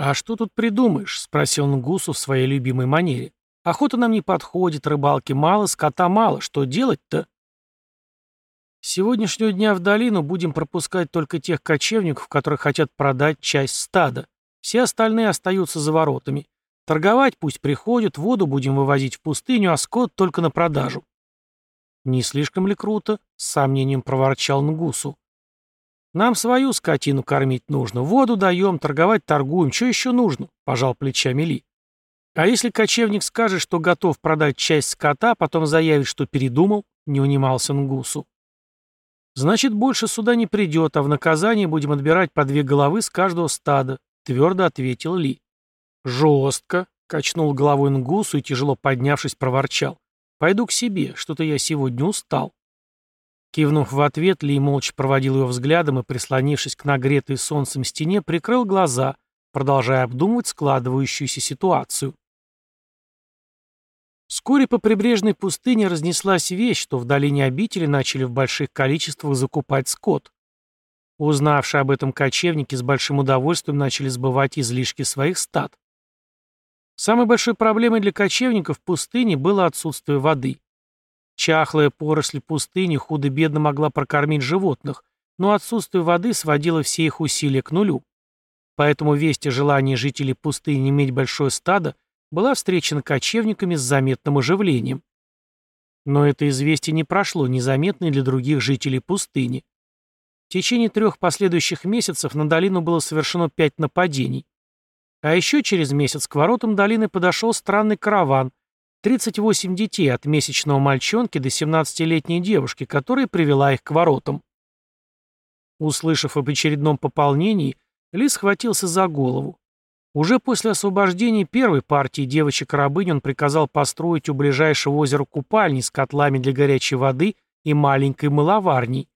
«А что тут придумаешь?» — спросил Нгусу в своей любимой манере. «Охота нам не подходит, рыбалки мало, скота мало. Что делать-то?» С сегодняшнего дня в долину будем пропускать только тех кочевников, которые хотят продать часть стада. Все остальные остаются за воротами. Торговать пусть приходят, воду будем вывозить в пустыню, а скот только на продажу. Не слишком ли круто? С сомнением проворчал Нгусу. Нам свою скотину кормить нужно, воду даем, торговать торгуем, что еще нужно? Пожал плечами Ли. А если кочевник скажет, что готов продать часть скота, потом заявит, что передумал, не унимался Нгусу. Значит, больше сюда не придет, а в наказание будем отбирать по две головы с каждого стада, твердо ответил Ли. Жестко, качнул головой Нгусу и, тяжело поднявшись, проворчал. Пойду к себе, что-то я сегодня устал. Кивнув в ответ, Ли молча проводил его взглядом и, прислонившись к нагретой солнцем стене, прикрыл глаза, продолжая обдумывать складывающуюся ситуацию. Вскоре по прибрежной пустыне разнеслась вещь, что в долине обители начали в больших количествах закупать скот. Узнавшие об этом кочевники с большим удовольствием начали сбывать излишки своих стад. Самой большой проблемой для кочевников в пустыне было отсутствие воды. Чахлая поросль пустыни худо-бедно могла прокормить животных, но отсутствие воды сводило все их усилия к нулю. Поэтому весть о желании жителей пустыни иметь большое стадо была встречена кочевниками с заметным оживлением. Но это известие не прошло незаметно для других жителей пустыни. В течение трех последующих месяцев на долину было совершено пять нападений. А еще через месяц к воротам долины подошел странный караван, 38 детей от месячного мальчонки до 17-летней девушки, которая привела их к воротам. Услышав об очередном пополнении, Ли схватился за голову. Уже после освобождения первой партии девочек-рабынь он приказал построить у ближайшего озера купальни с котлами для горячей воды и маленькой мыловарней.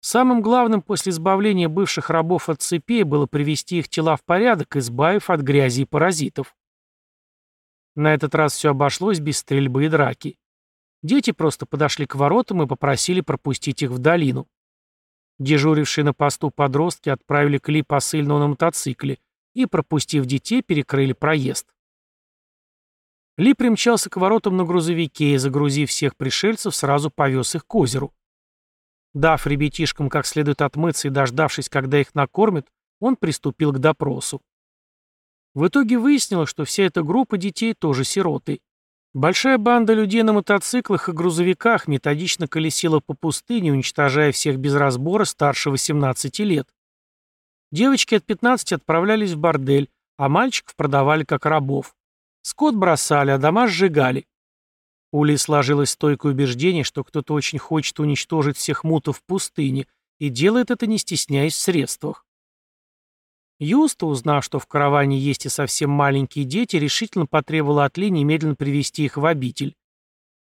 Самым главным после избавления бывших рабов от цепей было привести их тела в порядок, избавив от грязи и паразитов. На этот раз все обошлось без стрельбы и драки. Дети просто подошли к воротам и попросили пропустить их в долину. Дежурившие на посту подростки отправили Кли посыльного на мотоцикле и, пропустив детей, перекрыли проезд. Ли примчался к воротам на грузовике и, загрузив всех пришельцев, сразу повез их к озеру. Дав ребятишкам как следует отмыться и дождавшись, когда их накормят, он приступил к допросу. В итоге выяснилось, что вся эта группа детей тоже сироты. Большая банда людей на мотоциклах и грузовиках методично колесила по пустыне, уничтожая всех без разбора старше 18 лет. Девочки от 15 отправлялись в бордель, а мальчиков продавали как рабов. Скот бросали, а дома сжигали. У Ли сложилось стойкое убеждение, что кто-то очень хочет уничтожить всех мутов в пустыне и делает это не стесняясь в средствах. Юста, узнав, что в караване есть и совсем маленькие дети, решительно потребовала от Ли немедленно привести их в обитель.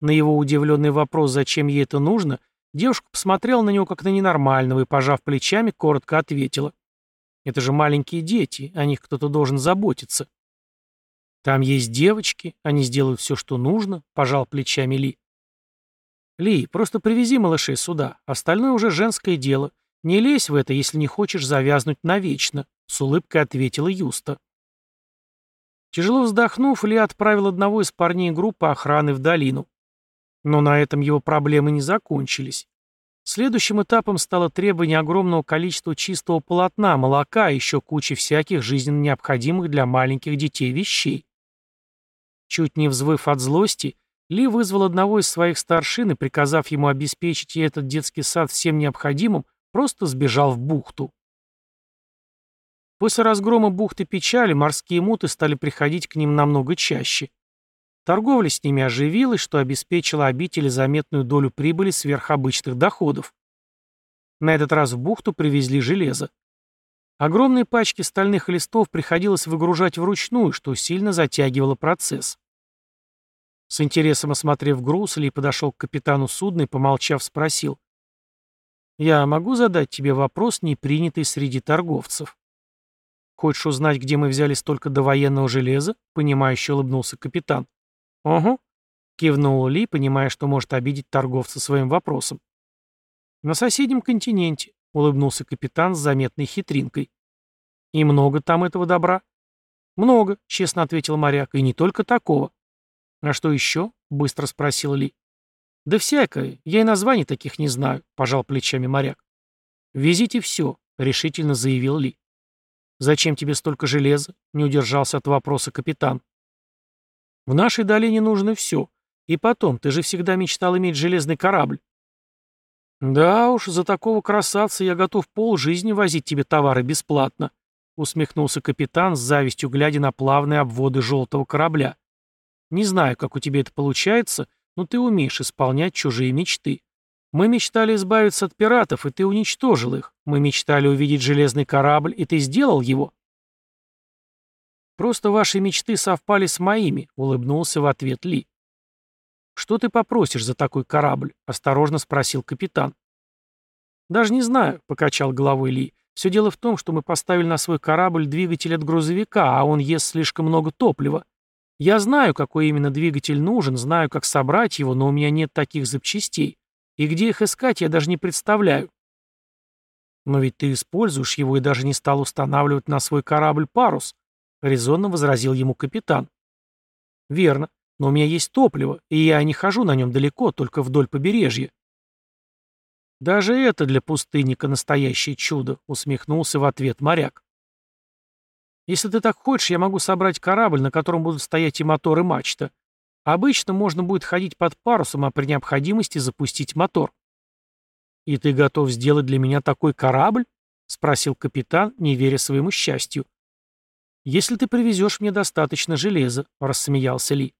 На его удивленный вопрос, зачем ей это нужно, девушка посмотрела на него как на ненормального и, пожав плечами, коротко ответила. «Это же маленькие дети, о них кто-то должен заботиться». «Там есть девочки, они сделают все, что нужно», — пожал плечами Ли. «Ли, просто привези малышей сюда, остальное уже женское дело. Не лезь в это, если не хочешь завязнуть навечно», — с улыбкой ответила Юста. Тяжело вздохнув, Ли отправил одного из парней группы охраны в долину. Но на этом его проблемы не закончились. Следующим этапом стало требование огромного количества чистого полотна, молока и еще кучи всяких жизненно необходимых для маленьких детей вещей. Чуть не взвыв от злости, Ли вызвал одного из своих старшин и, приказав ему обеспечить ей этот детский сад всем необходимым, просто сбежал в бухту. После разгрома бухты Печали морские муты стали приходить к ним намного чаще. Торговля с ними оживилась, что обеспечило обители заметную долю прибыли сверхобычных доходов. На этот раз в бухту привезли железо. Огромные пачки стальных листов приходилось выгружать вручную, что сильно затягивало процесс. С интересом осмотрев груз, Ли подошел к капитану судна и, помолчав, спросил. «Я могу задать тебе вопрос, не принятый среди торговцев?» «Хочешь узнать, где мы взяли столько довоенного железа?» — понимающе улыбнулся капитан. «Угу», — кивнул Ли, понимая, что может обидеть торговца своим вопросом. «На соседнем континенте», — улыбнулся капитан с заметной хитринкой. «И много там этого добра?» «Много», — честно ответил моряк, — «и не только такого». «А что еще?» — быстро спросил Ли. «Да всякое. Я и названий таких не знаю», — пожал плечами моряк. «Везите все», — решительно заявил Ли. «Зачем тебе столько железа?» — не удержался от вопроса капитан. «В нашей долине нужно все. И потом, ты же всегда мечтал иметь железный корабль». «Да уж, за такого красавца я готов полжизни возить тебе товары бесплатно», усмехнулся капитан с завистью, глядя на плавные обводы желтого корабля. «Не знаю, как у тебя это получается, но ты умеешь исполнять чужие мечты. Мы мечтали избавиться от пиратов, и ты уничтожил их. Мы мечтали увидеть железный корабль, и ты сделал его». «Просто ваши мечты совпали с моими», — улыбнулся в ответ Ли. «Что ты попросишь за такой корабль?» — осторожно спросил капитан. «Даже не знаю», — покачал головой Ли. Все дело в том, что мы поставили на свой корабль двигатель от грузовика, а он ест слишком много топлива. Я знаю, какой именно двигатель нужен, знаю, как собрать его, но у меня нет таких запчастей. И где их искать, я даже не представляю. Но ведь ты используешь его и даже не стал устанавливать на свой корабль парус, резонно возразил ему капитан. Верно, но у меня есть топливо, и я не хожу на нем далеко, только вдоль побережья. «Даже это для пустынника настоящее чудо», — усмехнулся в ответ моряк. «Если ты так хочешь, я могу собрать корабль, на котором будут стоять и мотор, и мачта. Обычно можно будет ходить под парусом, а при необходимости запустить мотор». «И ты готов сделать для меня такой корабль?» — спросил капитан, не веря своему счастью. «Если ты привезешь мне достаточно железа», — рассмеялся Ли.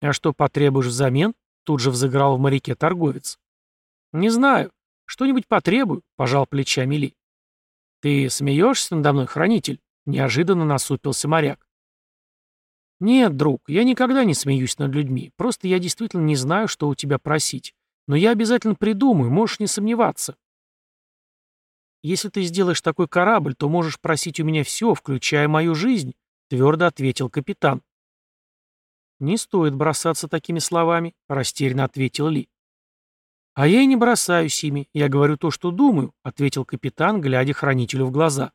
«А что потребуешь взамен?» — тут же взыграл в моряке торговец. «Не знаю. Что-нибудь потребую», — пожал плечами Ли. «Ты смеешься надо мной, хранитель?» — неожиданно насупился моряк. «Нет, друг, я никогда не смеюсь над людьми. Просто я действительно не знаю, что у тебя просить. Но я обязательно придумаю, можешь не сомневаться». «Если ты сделаешь такой корабль, то можешь просить у меня все, включая мою жизнь», — твердо ответил капитан. «Не стоит бросаться такими словами», — растерянно ответил Ли. «А я и не бросаюсь ими, я говорю то, что думаю», — ответил капитан, глядя хранителю в глаза.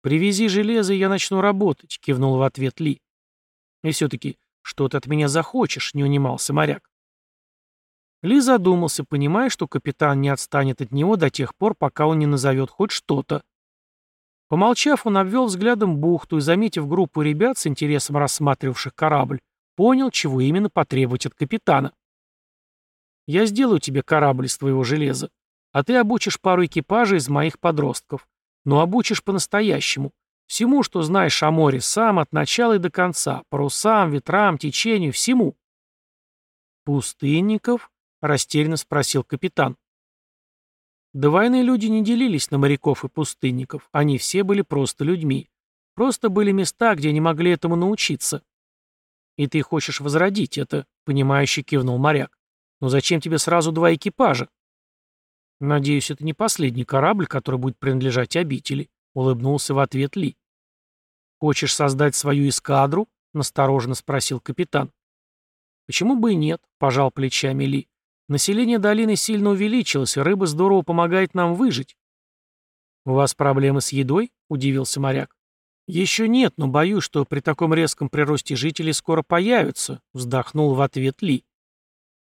«Привези железо, и я начну работать», — кивнул в ответ Ли. «И все-таки, что ты от меня захочешь?» — не унимался моряк. Ли задумался, понимая, что капитан не отстанет от него до тех пор, пока он не назовет хоть что-то. Помолчав, он обвел взглядом бухту и, заметив группу ребят с интересом рассматривавших корабль, понял, чего именно потребовать от капитана. Я сделаю тебе корабль из твоего железа, а ты обучишь пару экипажей из моих подростков. Но обучишь по-настоящему. Всему, что знаешь о море, сам от начала и до конца. Парусам, ветрам, течению, всему. «Пустынников?» — растерянно спросил капитан. До войны люди не делились на моряков и пустынников. Они все были просто людьми. Просто были места, где они могли этому научиться. «И ты хочешь возродить это?» — понимающе кивнул моряк. Но зачем тебе сразу два экипажа? Надеюсь, это не последний корабль, который будет принадлежать обители, улыбнулся в ответ Ли. Хочешь создать свою эскадру? настороженно спросил капитан. Почему бы и нет, пожал плечами Ли. Население долины сильно увеличилось, и рыба здорово помогает нам выжить. «У вас проблемы с едой?» — удивился моряк. «Еще нет, но боюсь, что при таком резком приросте жителей скоро появятся», — вздохнул в ответ Ли.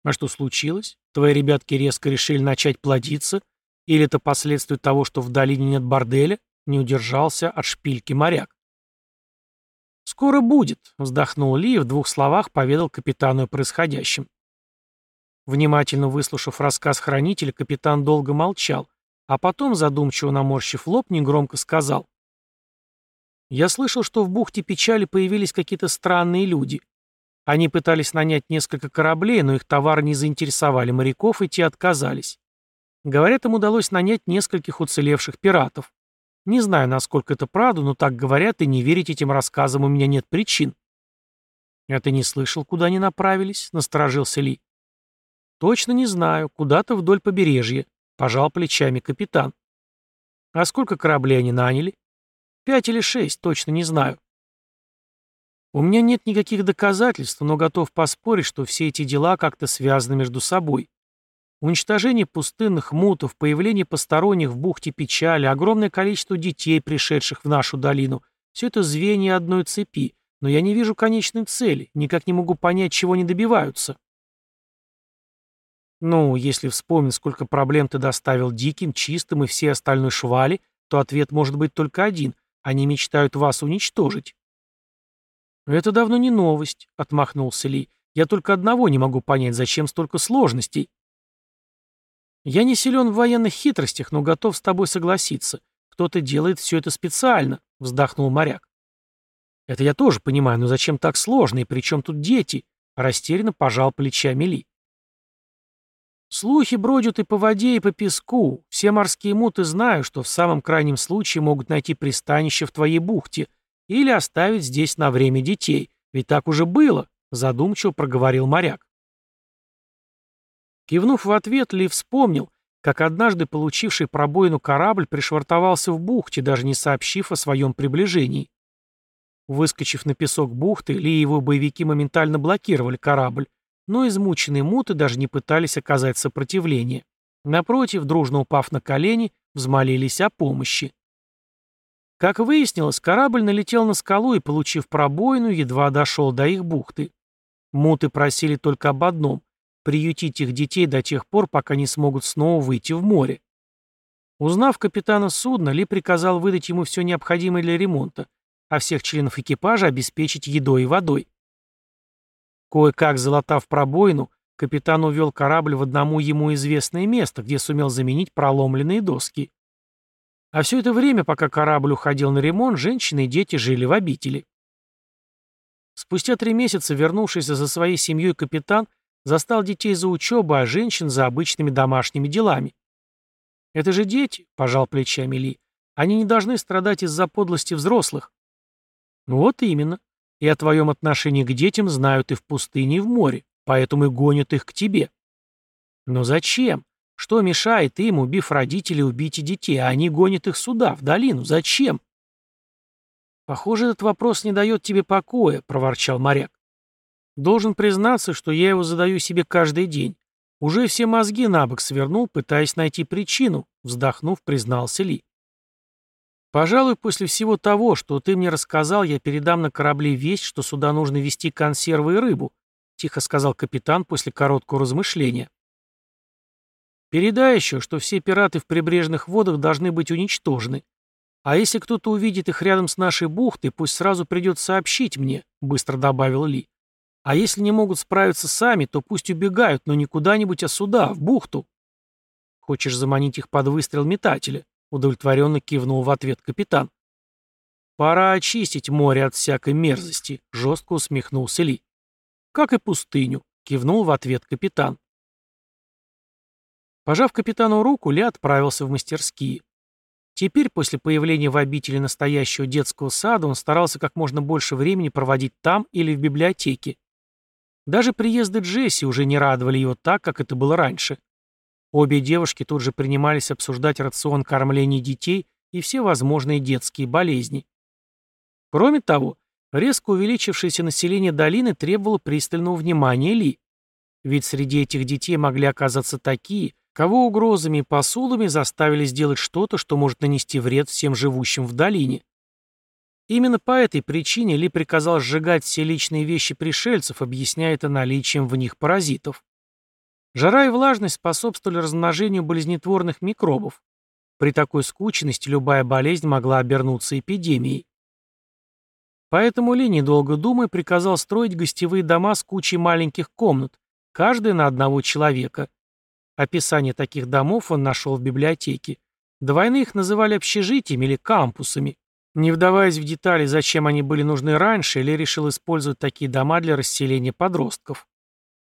А что случилось? Твои ребятки резко решили начать плодиться? Или это последствия того, что в долине нет борделя? Не удержался от шпильки моряк. «Скоро будет», — вздохнул Ли и в двух словах поведал капитану о происходящем. Внимательно выслушав рассказ хранителя, капитан долго молчал, а потом, задумчиво наморщив лоб, негромко сказал. «Я слышал, что в бухте печали появились какие-то странные люди. Они пытались нанять несколько кораблей, но их товары не заинтересовали моряков, и те отказались. Говорят, им удалось нанять нескольких уцелевших пиратов. Не знаю, насколько это правда, но так говорят, и не верить этим рассказам у меня нет причин. «А ты не слышал, куда они направились?» — насторожился Ли. «Точно не знаю. Куда-то вдоль побережья», — пожал плечами капитан. «А сколько кораблей они наняли?» «Пять или шесть, точно не знаю. У меня нет никаких доказательств, но готов поспорить, что все эти дела как-то связаны между собой. Уничтожение пустынных мутов, появление посторонних в бухте печали, огромное количество детей, пришедших в нашу долину Все это звенья одной цепи, но я не вижу конечной цели, никак не могу понять, чего они добиваются. Ну, если вспомнить, сколько проблем ты доставил диким, чистым и все остальной швали, то ответ может быть только один. Они мечтают вас уничтожить. «Это давно не новость», — отмахнулся Ли. «Я только одного не могу понять, зачем столько сложностей». «Я не силен в военных хитростях, но готов с тобой согласиться. Кто-то делает все это специально», — вздохнул моряк. «Это я тоже понимаю, но зачем так сложно, и при чем тут дети?» — растерянно пожал плечами Ли. Слухи бродят и по воде, и по песку. Все морские муты знают, что в самом крайнем случае могут найти пристанище в твоей бухте или оставить здесь на время детей. Ведь так уже было, задумчиво проговорил моряк. Кивнув в ответ, Ли вспомнил, как однажды получивший пробоину корабль пришвартовался в бухте, даже не сообщив о своем приближении. Выскочив на песок бухты, Ли и его боевики моментально блокировали корабль, но измученные муты даже не пытались оказать сопротивление. Напротив, дружно упав на колени, взмолились о помощи. Как выяснилось, корабль налетел на скалу и, получив пробоину, едва дошел до их бухты. Муты просили только об одном — приютить их детей до тех пор, пока не смогут снова выйти в море. Узнав капитана судна, Ли приказал выдать ему все необходимое для ремонта, а всех членов экипажа обеспечить едой и водой. Кое-как залатав пробоину, капитан увел корабль в одному ему известное место, где сумел заменить проломленные доски. А все это время, пока корабль уходил на ремонт, женщины и дети жили в обители. Спустя три месяца, вернувшийся за своей семьей капитан, застал детей за учебой, а женщин за обычными домашними делами. «Это же дети», — пожал плечами Ли. «Они не должны страдать из-за подлости взрослых». «Вот именно и о твоем отношении к детям знают и в пустыне, и в море, поэтому и гонят их к тебе. Но зачем? Что мешает им, убив родителей, убить и детей, а они гонят их сюда, в долину? Зачем? Похоже, этот вопрос не дает тебе покоя, проворчал моряк. Должен признаться, что я его задаю себе каждый день. Уже все мозги на бок свернул, пытаясь найти причину, вздохнув, признался Ли. «Пожалуй, после всего того, что ты мне рассказал, я передам на корабле весть, что сюда нужно везти консервы и рыбу», — тихо сказал капитан после короткого размышления. «Передай еще, что все пираты в прибрежных водах должны быть уничтожены. А если кто-то увидит их рядом с нашей бухтой, пусть сразу придет сообщить мне», — быстро добавил Ли. «А если не могут справиться сами, то пусть убегают, но не куда-нибудь, а сюда, в бухту». «Хочешь заманить их под выстрел метателя?» Удовлетворенно кивнул в ответ капитан. «Пора очистить море от всякой мерзости», — жестко усмехнулся Ли. «Как и пустыню», — кивнул в ответ капитан. Пожав капитану руку, Ли отправился в мастерские. Теперь, после появления в обители настоящего детского сада, он старался как можно больше времени проводить там или в библиотеке. Даже приезды Джесси уже не радовали его так, как это было раньше. Обе девушки тут же принимались обсуждать рацион кормления детей и все возможные детские болезни. Кроме того, резко увеличившееся население долины требовало пристального внимания Ли. Ведь среди этих детей могли оказаться такие, кого угрозами и посулами заставили сделать что-то, что может нанести вред всем живущим в долине. Именно по этой причине Ли приказал сжигать все личные вещи пришельцев, объясняя это наличием в них паразитов. Жара и влажность способствовали размножению болезнетворных микробов. При такой скученности любая болезнь могла обернуться эпидемией. Поэтому Ли, недолго думая, приказал строить гостевые дома с кучей маленьких комнат, каждая на одного человека. Описание таких домов он нашел в библиотеке. До войны их называли общежитиями или кампусами. Не вдаваясь в детали, зачем они были нужны раньше, Ли решил использовать такие дома для расселения подростков.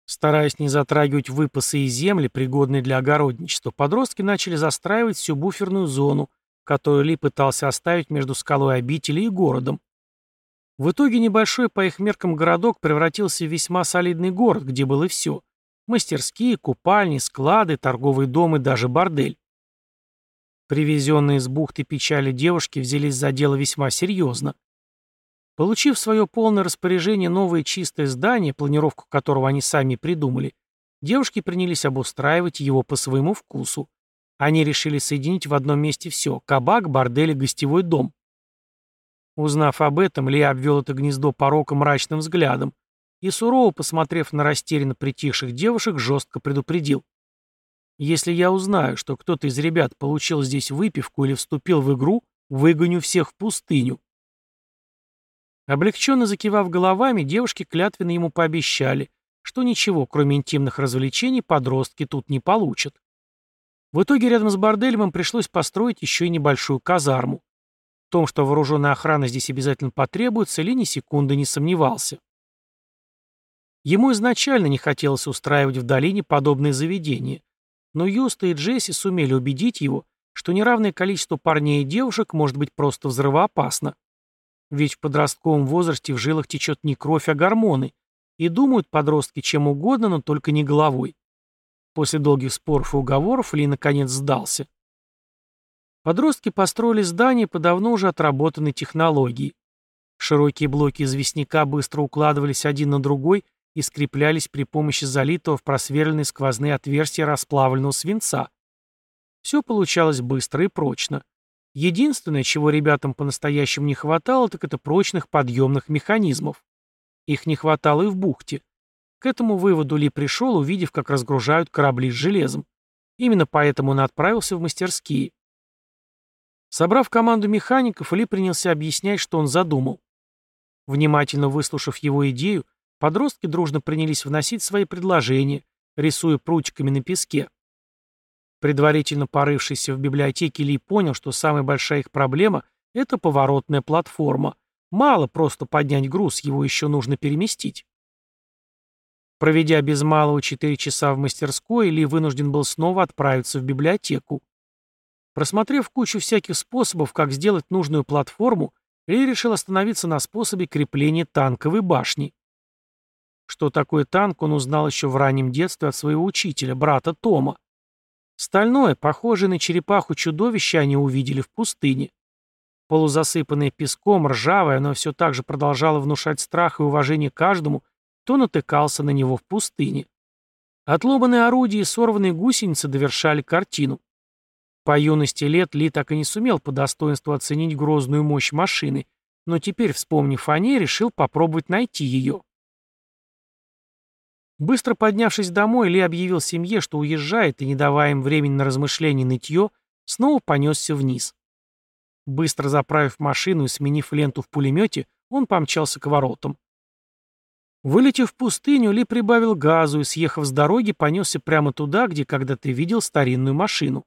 Стараясь не затрагивать выпасы и земли, пригодные для огородничества, подростки начали застраивать всю буферную зону, которую Ли пытался оставить между скалой обители и городом. В итоге небольшой по их меркам городок превратился в весьма солидный город, где было все – мастерские, купальни, склады, торговые дома и даже бордель. Привезенные из бухты печали девушки взялись за дело весьма серьезно. Получив в свое полное распоряжение новое чистое здание, планировку которого они сами придумали, девушки принялись обустраивать его по своему вкусу. Они решили соединить в одном месте все – кабак, бордель и гостевой дом. Узнав об этом, Ли обвел это гнездо порока мрачным взглядом и, сурово посмотрев на растерянно притихших девушек, жестко предупредил. «Если я узнаю, что кто-то из ребят получил здесь выпивку или вступил в игру, выгоню всех в пустыню». Облегченно закивав головами, девушки клятвенно ему пообещали, что ничего, кроме интимных развлечений, подростки тут не получат. В итоге рядом с борделем им пришлось построить еще и небольшую казарму. В том, что вооруженная охрана здесь обязательно потребуется, Ли ни секунды не сомневался. Ему изначально не хотелось устраивать в долине подобные заведения, но Юста и Джесси сумели убедить его, что неравное количество парней и девушек может быть просто взрывоопасно. Ведь в подростковом возрасте в жилах течет не кровь, а гормоны. И думают подростки чем угодно, но только не головой. После долгих споров и уговоров Ли наконец сдался. Подростки построили здание по давно уже отработанной технологии. Широкие блоки известняка быстро укладывались один на другой и скреплялись при помощи залитого в просверленные сквозные отверстия расплавленного свинца. Все получалось быстро и прочно. Единственное, чего ребятам по-настоящему не хватало, так это прочных подъемных механизмов. Их не хватало и в бухте. К этому выводу Ли пришел, увидев, как разгружают корабли с железом. Именно поэтому он отправился в мастерские. Собрав команду механиков, Ли принялся объяснять, что он задумал. Внимательно выслушав его идею, подростки дружно принялись вносить свои предложения, рисуя прутиками на песке. Предварительно порывшийся в библиотеке Ли понял, что самая большая их проблема – это поворотная платформа. Мало просто поднять груз, его еще нужно переместить. Проведя без малого 4 часа в мастерской, Ли вынужден был снова отправиться в библиотеку. Просмотрев кучу всяких способов, как сделать нужную платформу, Ли решил остановиться на способе крепления танковой башни. Что такое танк, он узнал еще в раннем детстве от своего учителя, брата Тома. Стальное, похожее на черепаху чудовище, они увидели в пустыне. Полузасыпанное песком, ржавое, оно все так же продолжало внушать страх и уважение каждому, кто натыкался на него в пустыне. Отломанные орудия и сорванные гусеницы довершали картину. По юности лет Ли так и не сумел по достоинству оценить грозную мощь машины, но теперь, вспомнив о ней, решил попробовать найти ее. Быстро поднявшись домой, Ли объявил семье, что уезжает, и, не давая им времени на размышление и нытье, снова понесся вниз. Быстро заправив машину и сменив ленту в пулемете, он помчался к воротам. Вылетев в пустыню, Ли прибавил газу и, съехав с дороги, понесся прямо туда, где когда-то видел старинную машину.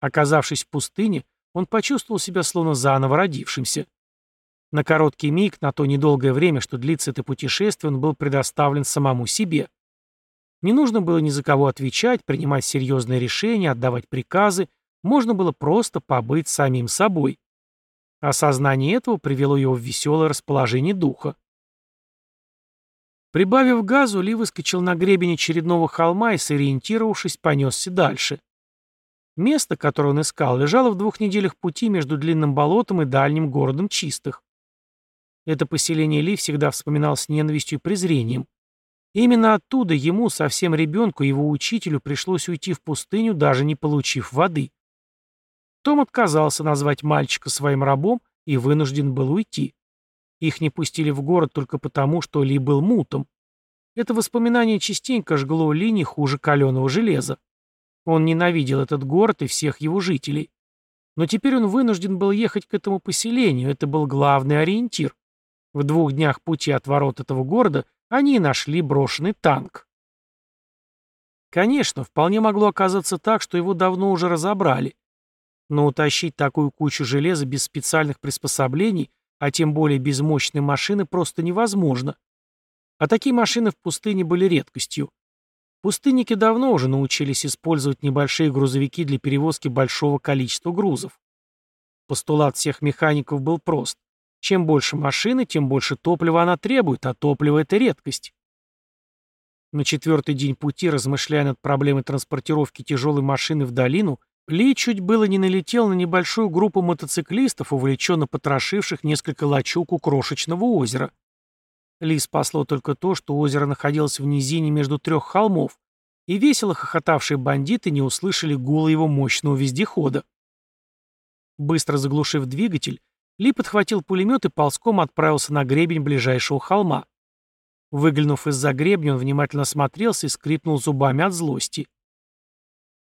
Оказавшись в пустыне, он почувствовал себя словно заново родившимся. На короткий миг, на то недолгое время, что длится это путешествие, он был предоставлен самому себе. Не нужно было ни за кого отвечать, принимать серьезные решения, отдавать приказы, можно было просто побыть самим собой. Осознание этого привело его в веселое расположение духа. Прибавив газу, Ли выскочил на гребень очередного холма и, сориентировавшись, понесся дальше. Место, которое он искал, лежало в двух неделях пути между длинным болотом и дальним городом чистых. Это поселение Ли всегда вспоминал с ненавистью и презрением. именно оттуда ему, совсем ребенку, его учителю, пришлось уйти в пустыню, даже не получив воды. Том отказался назвать мальчика своим рабом и вынужден был уйти. Их не пустили в город только потому, что Ли был мутом. Это воспоминание частенько жгло Ли не хуже каленого железа. Он ненавидел этот город и всех его жителей. Но теперь он вынужден был ехать к этому поселению, это был главный ориентир. В двух днях пути от ворот этого города они нашли брошенный танк. Конечно, вполне могло оказаться так, что его давно уже разобрали. Но утащить такую кучу железа без специальных приспособлений, а тем более без мощной машины, просто невозможно. А такие машины в пустыне были редкостью. Пустынники давно уже научились использовать небольшие грузовики для перевозки большого количества грузов. Постулат всех механиков был прост. Чем больше машины, тем больше топлива она требует, а топливо — это редкость. На четвертый день пути, размышляя над проблемой транспортировки тяжелой машины в долину, Ли чуть было не налетел на небольшую группу мотоциклистов, увлеченно потрошивших несколько лачуг у крошечного озера. Ли спасло только то, что озеро находилось в низине между трех холмов, и весело хохотавшие бандиты не услышали гула его мощного вездехода. Быстро заглушив двигатель, Ли подхватил пулемет и ползком отправился на гребень ближайшего холма. Выглянув из-за гребня, он внимательно смотрелся и скрипнул зубами от злости.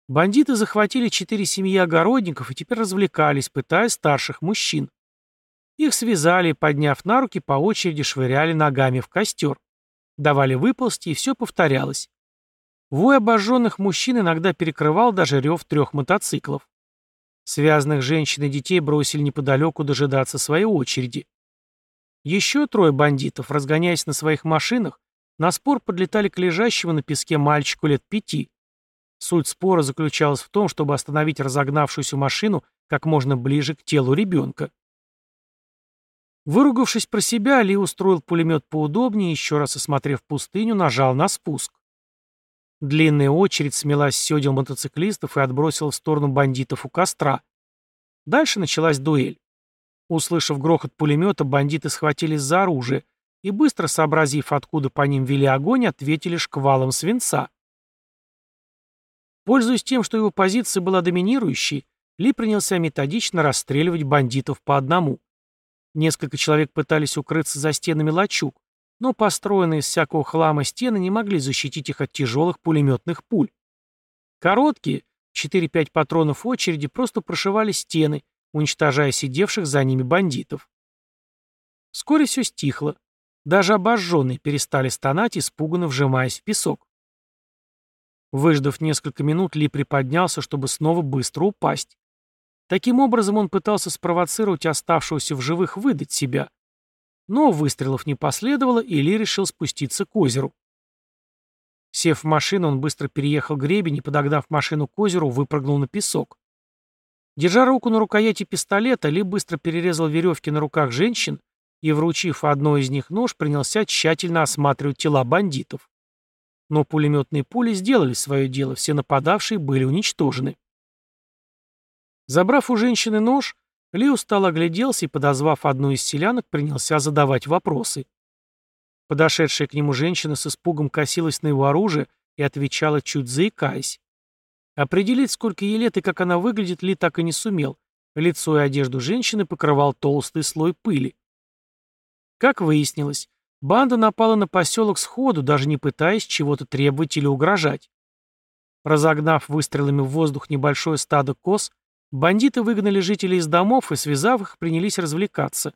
Бандиты захватили четыре семьи огородников и теперь развлекались, пытая старших мужчин. Их связали подняв на руки, по очереди швыряли ногами в костер. Давали выползти, и все повторялось. Вой обожженных мужчин иногда перекрывал даже рев трех мотоциклов. Связанных женщин и детей бросили неподалеку дожидаться своей очереди. Еще трое бандитов, разгоняясь на своих машинах, на спор подлетали к лежащему на песке мальчику лет пяти. Суть спора заключалась в том, чтобы остановить разогнавшуюся машину как можно ближе к телу ребенка. Выругавшись про себя, Ли устроил пулемет поудобнее и, еще раз осмотрев пустыню, нажал на спуск. Длинная очередь смела с седел мотоциклистов и отбросила в сторону бандитов у костра. Дальше началась дуэль. Услышав грохот пулемета, бандиты схватились за оружие и, быстро сообразив, откуда по ним вели огонь, ответили шквалом свинца. Пользуясь тем, что его позиция была доминирующей, Ли принялся методично расстреливать бандитов по одному. Несколько человек пытались укрыться за стенами лачуг, но построенные из всякого хлама стены не могли защитить их от тяжелых пулеметных пуль. Короткие, 4-5 патронов очереди, просто прошивали стены, уничтожая сидевших за ними бандитов. Вскоре все стихло. Даже обожженные перестали стонать, испуганно вжимаясь в песок. Выждав несколько минут, Ли приподнялся, чтобы снова быстро упасть. Таким образом он пытался спровоцировать оставшегося в живых выдать себя. Но выстрелов не последовало, и Ли решил спуститься к озеру. Сев в машину, он быстро переехал гребень и, подогнав машину к озеру, выпрыгнул на песок. Держа руку на рукояти пистолета, Ли быстро перерезал веревки на руках женщин и, вручив одной из них нож, принялся тщательно осматривать тела бандитов. Но пулеметные пули сделали свое дело, все нападавшие были уничтожены. Забрав у женщины нож, Ли устало огляделся и, подозвав одну из селянок, принялся задавать вопросы. Подошедшая к нему женщина с испугом косилась на его оружие и отвечала, чуть заикаясь. Определить, сколько ей лет и как она выглядит, Ли так и не сумел. Лицо и одежду женщины покрывал толстый слой пыли. Как выяснилось, банда напала на поселок сходу, даже не пытаясь чего-то требовать или угрожать. Разогнав выстрелами в воздух небольшое стадо коз, бандиты выгнали жителей из домов и, связав их, принялись развлекаться.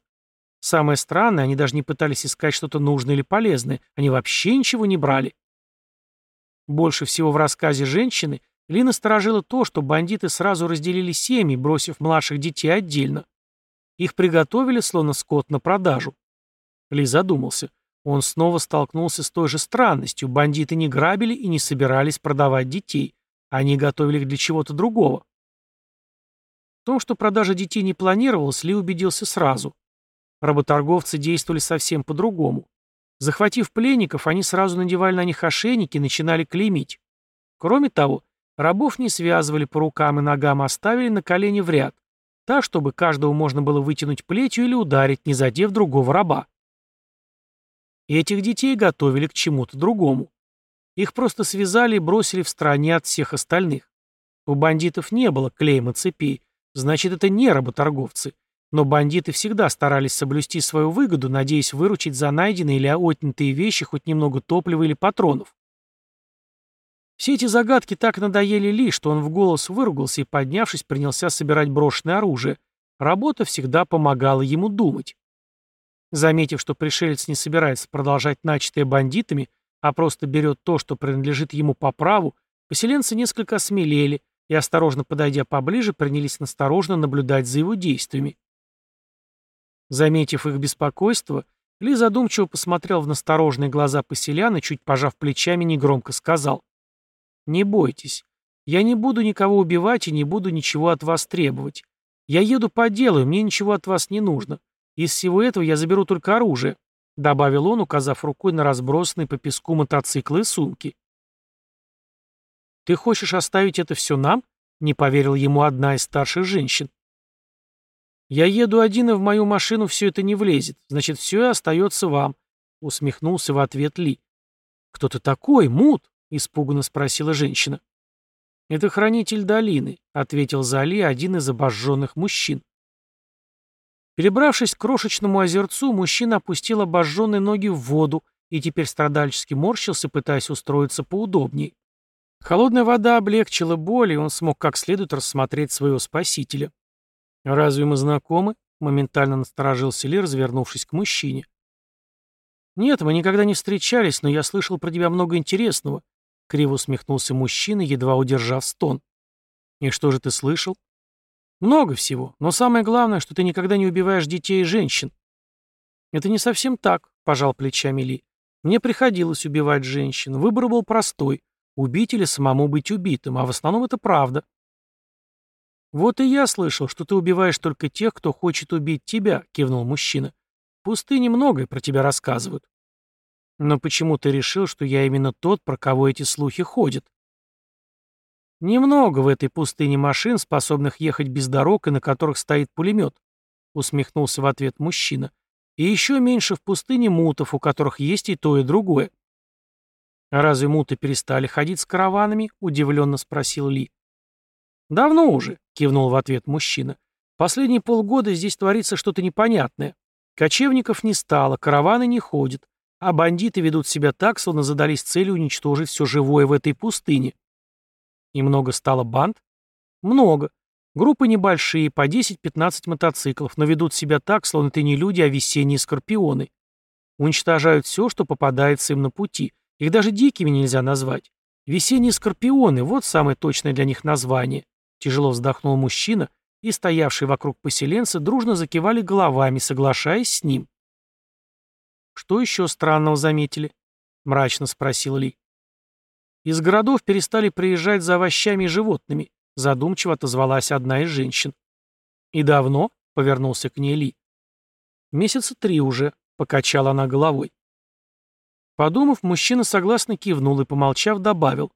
Самое странное, они даже не пытались искать что-то нужное или полезное, они вообще ничего не брали. Больше всего в рассказе женщины – ли насторожило то, что бандиты сразу разделили семьи, бросив младших детей отдельно. Их приготовили, словно скот, на продажу. Ли задумался. Он снова столкнулся с той же странностью. Бандиты не грабили и не собирались продавать детей. Они готовили их для чего-то другого. Том, что продажа детей не планировалась, Ли убедился сразу. Работорговцы действовали совсем по-другому. Захватив пленников, они сразу надевали на них ошейники и начинали клеймить. Кроме того, Рабов не связывали по рукам и ногам, а ставили на колени в ряд, так, чтобы каждого можно было вытянуть плетью или ударить, не задев другого раба. этих детей готовили к чему-то другому. Их просто связали и бросили в стороне от всех остальных. У бандитов не было клейма цепей, значит, это не работорговцы. Но бандиты всегда старались соблюсти свою выгоду, надеясь выручить за найденные или отнятые вещи хоть немного топлива или патронов. Все эти загадки так надоели Ли, что он в голос выругался и, поднявшись, принялся собирать брошенное оружие. Работа всегда помогала ему думать. Заметив, что пришелец не собирается продолжать начатое бандитами, а просто берет то, что принадлежит ему по праву, поселенцы несколько осмелели и, осторожно подойдя поближе, принялись насторожно наблюдать за его действиями. Заметив их беспокойство, Ли задумчиво посмотрел в настороженные глаза поселян и, чуть пожав плечами, негромко сказал — не бойтесь. Я не буду никого убивать и не буду ничего от вас требовать. Я еду по делу, мне ничего от вас не нужно. Из всего этого я заберу только оружие», — добавил он, указав рукой на разбросанные по песку мотоциклы и сумки. «Ты хочешь оставить это все нам?» — не поверил ему одна из старших женщин. «Я еду один, и в мою машину все это не влезет. Значит, все и остается вам», — усмехнулся в ответ Ли. «Кто ты такой, Мут?» испуганно спросила женщина. «Это хранитель долины», — ответил за Али один из обожженных мужчин. Перебравшись к крошечному озерцу, мужчина опустил обожженные ноги в воду и теперь страдальчески морщился, пытаясь устроиться поудобнее. Холодная вода облегчила боль, и он смог как следует рассмотреть своего спасителя. «Разве мы знакомы?» — моментально насторожился Ли, развернувшись к мужчине. «Нет, мы никогда не встречались, но я слышал про тебя много интересного», — криво усмехнулся мужчина, едва удержав стон. «И что же ты слышал?» «Много всего, но самое главное, что ты никогда не убиваешь детей и женщин». «Это не совсем так», — пожал плечами Ли. «Мне приходилось убивать женщин. Выбор был простой — убить или самому быть убитым, а в основном это правда». «Вот и я слышал, что ты убиваешь только тех, кто хочет убить тебя», — кивнул мужчина. «В пустыне многое про тебя рассказывают». «Но почему ты решил, что я именно тот, про кого эти слухи ходят?» «Немного в этой пустыне машин, способных ехать без дорог и на которых стоит пулемет», — усмехнулся в ответ мужчина. «И еще меньше в пустыне мутов, у которых есть и то, и другое». «А разве муты перестали ходить с караванами?» — удивленно спросил Ли. «Давно уже», — кивнул в ответ мужчина. «Последние полгода здесь творится что-то непонятное. Кочевников не стало, караваны не ходят, а бандиты ведут себя так, словно задались целью уничтожить все живое в этой пустыне». «И много стало банд?» «Много. Группы небольшие, по 10-15 мотоциклов, но ведут себя так, словно это не люди, а весенние скорпионы. Уничтожают все, что попадается им на пути. Их даже дикими нельзя назвать. Весенние скорпионы — вот самое точное для них название. Тяжело вздохнул мужчина, и стоявшие вокруг поселенцы дружно закивали головами, соглашаясь с ним. «Что еще странного заметили?» — мрачно спросил Ли. «Из городов перестали приезжать за овощами и животными», — задумчиво отозвалась одна из женщин. «И давно?» — повернулся к ней Ли. «Месяца три уже», — покачала она головой. Подумав, мужчина согласно кивнул и, помолчав, добавил.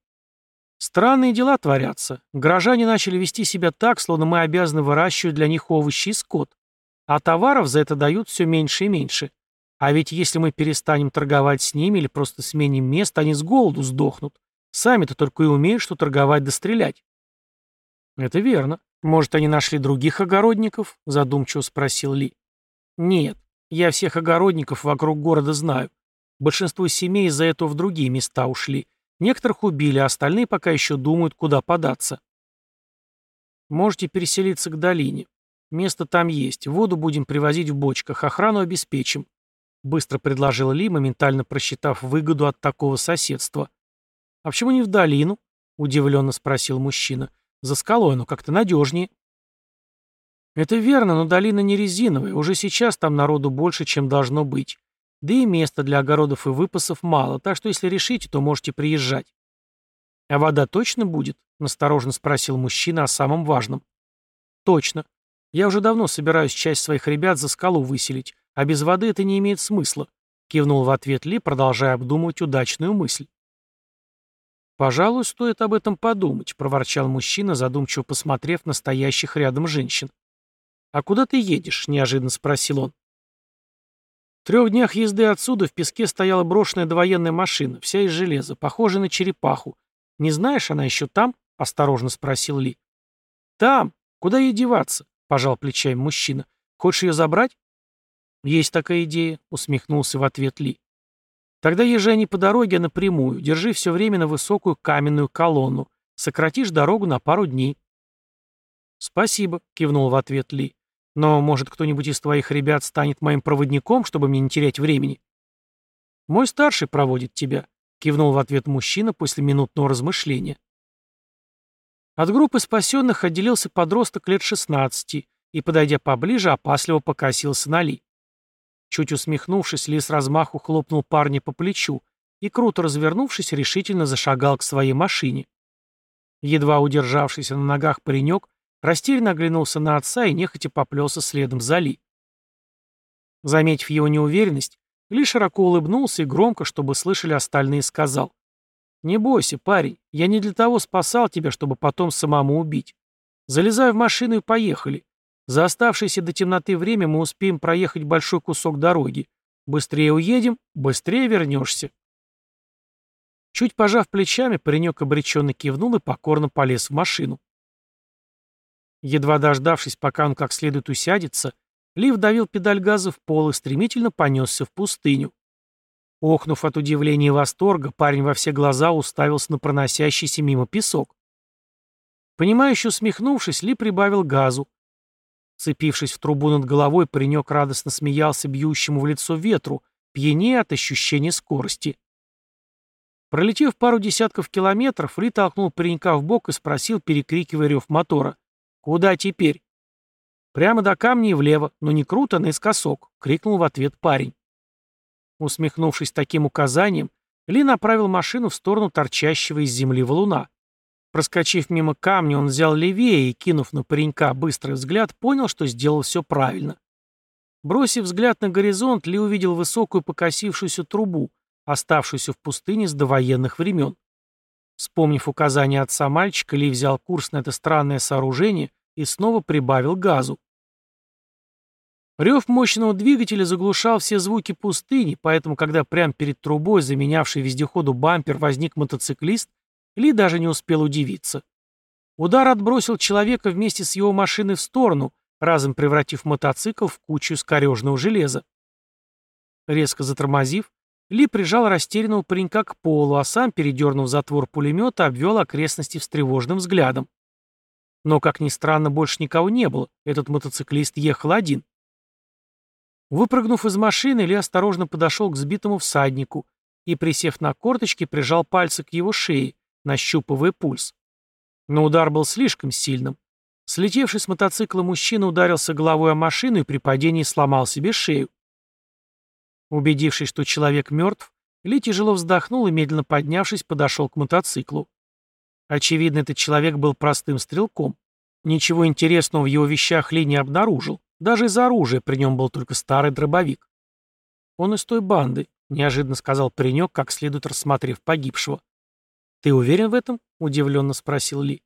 Странные дела творятся. Горожане начали вести себя так, словно мы обязаны выращивать для них овощи и скот. А товаров за это дают все меньше и меньше. А ведь если мы перестанем торговать с ними или просто сменим место, они с голоду сдохнут. Сами-то только и умеют, что торговать да стрелять. Это верно. Может, они нашли других огородников? Задумчиво спросил Ли. Нет, я всех огородников вокруг города знаю. Большинство семей из-за этого в другие места ушли. Некоторых убили, а остальные пока еще думают, куда податься. Можете переселиться к долине. Место там есть. Воду будем привозить в бочках, охрану обеспечим. Быстро предложил Ли, моментально просчитав выгоду от такого соседства. «А почему не в долину?» — удивленно спросил мужчина. «За скалой оно как-то надежнее». «Это верно, но долина не резиновая. Уже сейчас там народу больше, чем должно быть. Да и места для огородов и выпасов мало, так что если решите, то можете приезжать. А вода точно будет? Настороженно спросил мужчина о самом важном. Точно. Я уже давно собираюсь часть своих ребят за скалу выселить, а без воды это не имеет смысла, кивнул в ответ Ли, продолжая обдумывать удачную мысль. «Пожалуй, стоит об этом подумать», — проворчал мужчина, задумчиво посмотрев на стоящих рядом женщин. «А куда ты едешь?» — неожиданно спросил он трех днях езды отсюда в песке стояла брошенная довоенная машина, вся из железа, похожая на черепаху. Не знаешь, она еще там? — осторожно спросил Ли. «Там. Куда ей деваться?» — пожал плечами мужчина. «Хочешь ее забрать?» «Есть такая идея», — усмехнулся в ответ Ли. «Тогда езжай не по дороге, а напрямую. Держи все время на высокую каменную колонну. Сократишь дорогу на пару дней». «Спасибо», — кивнул в ответ Ли. Но, может, кто-нибудь из твоих ребят станет моим проводником, чтобы мне не терять времени? Мой старший проводит тебя, кивнул в ответ мужчина после минутного размышления. От группы спасенных отделился подросток лет 16 и, подойдя поближе, опасливо покосился на Ли. Чуть усмехнувшись, Ли с размаху хлопнул парня по плечу и, круто развернувшись, решительно зашагал к своей машине. Едва удержавшийся на ногах паренек Растерянно оглянулся на отца и нехотя поплелся следом за Ли. Заметив его неуверенность, Ли широко улыбнулся и громко, чтобы слышали остальные, сказал. «Не бойся, парень, я не для того спасал тебя, чтобы потом самому убить. Залезай в машину и поехали. За оставшееся до темноты время мы успеем проехать большой кусок дороги. Быстрее уедем, быстрее вернешься». Чуть пожав плечами, паренек обреченно кивнул и покорно полез в машину. Едва дождавшись, пока он как следует усядется, Ли вдавил педаль газа в пол и стремительно понесся в пустыню. Охнув от удивления и восторга, парень во все глаза уставился на проносящийся мимо песок. Понимающе усмехнувшись, Ли прибавил газу. Цепившись в трубу над головой, паренек радостно смеялся бьющему в лицо ветру, пьянее от ощущения скорости. Пролетев пару десятков километров, Ли толкнул паренька в бок и спросил, перекрикивая рев мотора. «Куда теперь?» «Прямо до камня и влево, но не круто, наискосок», — крикнул в ответ парень. Усмехнувшись таким указанием, Ли направил машину в сторону торчащего из земли валуна. Проскочив мимо камня, он взял левее и, кинув на паренька быстрый взгляд, понял, что сделал все правильно. Бросив взгляд на горизонт, Ли увидел высокую покосившуюся трубу, оставшуюся в пустыне с довоенных времен. Вспомнив указания отца мальчика, Ли взял курс на это странное сооружение и снова прибавил газу. Рев мощного двигателя заглушал все звуки пустыни, поэтому, когда прямо перед трубой, заменявший вездеходу бампер, возник мотоциклист, ли даже не успел удивиться. Удар отбросил человека вместе с его машиной в сторону, разом превратив мотоцикл в кучу скорежного железа. Резко затормозив, Ли прижал растерянного паренька к полу, а сам, передернув затвор пулемета, обвел окрестности встревоженным взглядом. Но, как ни странно, больше никого не было, этот мотоциклист ехал один. Выпрыгнув из машины, Ли осторожно подошел к сбитому всаднику и, присев на корточки, прижал пальцы к его шее, нащупывая пульс. Но удар был слишком сильным. Слетевший с мотоцикла мужчина ударился головой о машину и при падении сломал себе шею. Убедившись, что человек мертв, Ли тяжело вздохнул и, медленно поднявшись, подошел к мотоциклу. Очевидно, этот человек был простым стрелком. Ничего интересного в его вещах Ли не обнаружил. Даже из оружия при нем был только старый дробовик. «Он из той банды», — неожиданно сказал паренек, как следует рассмотрев погибшего. «Ты уверен в этом?» — удивленно спросил Ли.